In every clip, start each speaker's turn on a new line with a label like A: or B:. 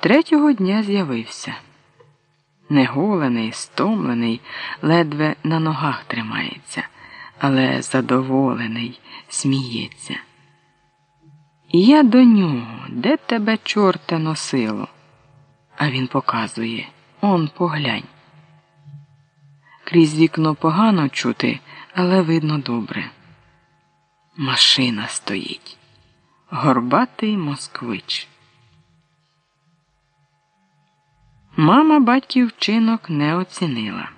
A: Третього дня з'явився. Неголений, стомлений, ледве на ногах тримається, але задоволений, сміється. Я до нього, де тебе, чорте, носило? А він показує он поглянь. Крізь вікно погано чути, але видно добре. Машина стоїть. Горбатий москвич. Мама батьків вчинок не оцінила.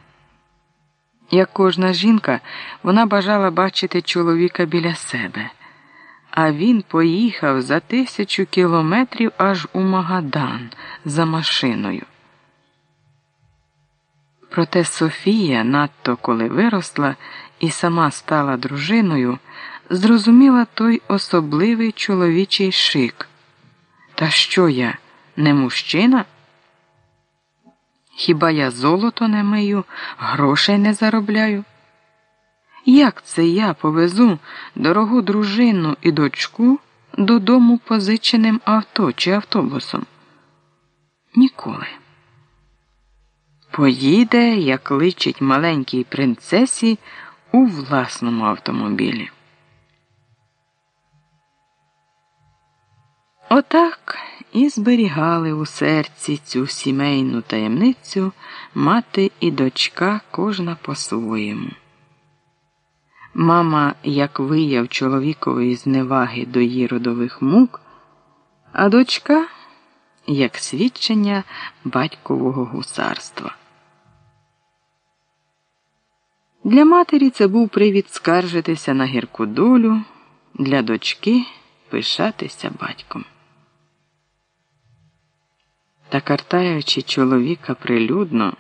A: Як кожна жінка, вона бажала бачити чоловіка біля себе, а він поїхав за тисячу кілометрів аж у Магадан за машиною. Проте Софія, надто коли виросла і сама стала дружиною, зрозуміла той особливий чоловічий шик. Та що я, не мужчина? Хіба я золото не мию, грошей не заробляю? Як це я повезу дорогу дружину і дочку додому позиченим авто чи автобусом? Ніколи. Поїде, як личить маленькій принцесі у власному автомобілі. Отак і зберігали у серці цю сімейну таємницю мати і дочка кожна по-своєму. Мама, як вияв чоловікової зневаги до її родових мук, а дочка як свідчення батькового гусарства. Для матері це був привід скаржитися на гірку долю, для дочки пишатися батьком. Та картаючи чоловіка прилюдно,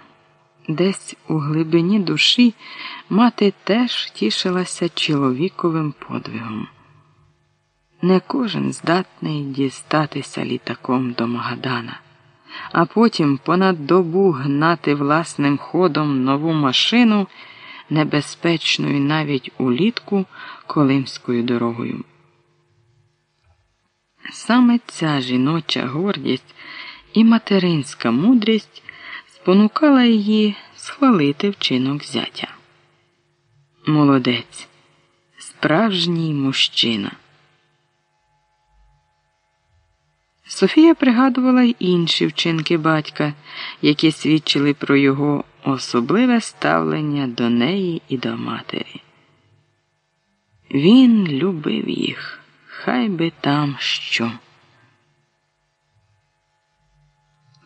A: десь у глибині душі мати теж тішилася чоловіковим подвигом. Не кожен здатний дістатися літаком до Магадана, а потім понад добу гнати власним ходом нову машину, небезпечною навіть улітку Колимською дорогою. Саме ця жіноча гордість і материнська мудрість спонукала її схвалити вчинок зятя. Молодець, справжній мужчина. Софія пригадувала й інші вчинки батька, які свідчили про його особливе ставлення до неї і до матері. Він любив їх, хай би там що.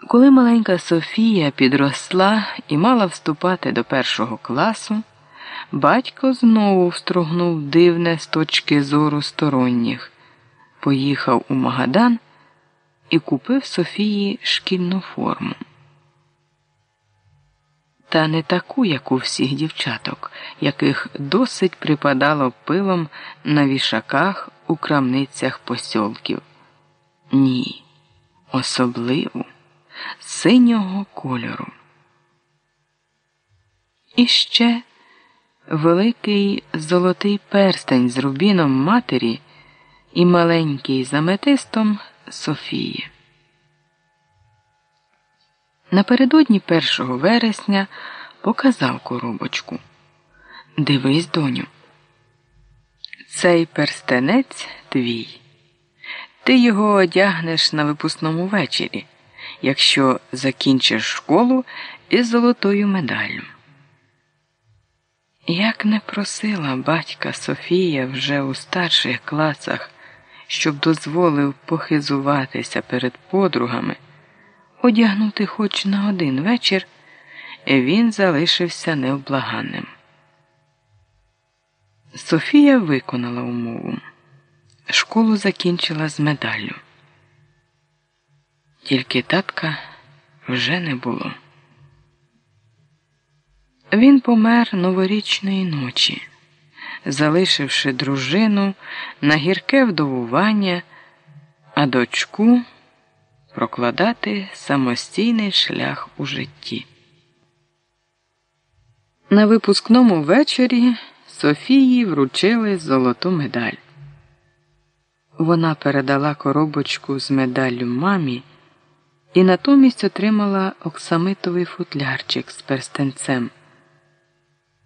A: Коли маленька Софія підросла і мала вступати до першого класу, батько знову встрогнув дивне з точки зору сторонніх, поїхав у Магадан і купив Софії шкільну форму. Та не таку, як у всіх дівчаток, яких досить припадало пилом на вішаках у крамницях посьолків. Ні, особливу синього кольору. І ще великий золотий перстень з рубіном матері і маленький з аметистом Софії. Напередодні 1 вересня показав коробочку. Дивись, доню. Цей перстенець твій. Ти його одягнеш на випускному вечорі якщо закінчиш школу із золотою медаллю. Як не просила батька Софія вже у старших класах, щоб дозволив похизуватися перед подругами, одягнути хоч на один вечір, він залишився невблаганним. Софія виконала умову. Школу закінчила з медаллю. Тільки татка вже не було. Він помер новорічної ночі, залишивши дружину на гірке вдовування, а дочку прокладати самостійний шлях у житті. На випускному вечорі Софії вручили золоту медаль. Вона передала коробочку з медаллю мамі і натомість отримала оксамитовий футлярчик з перстенцем.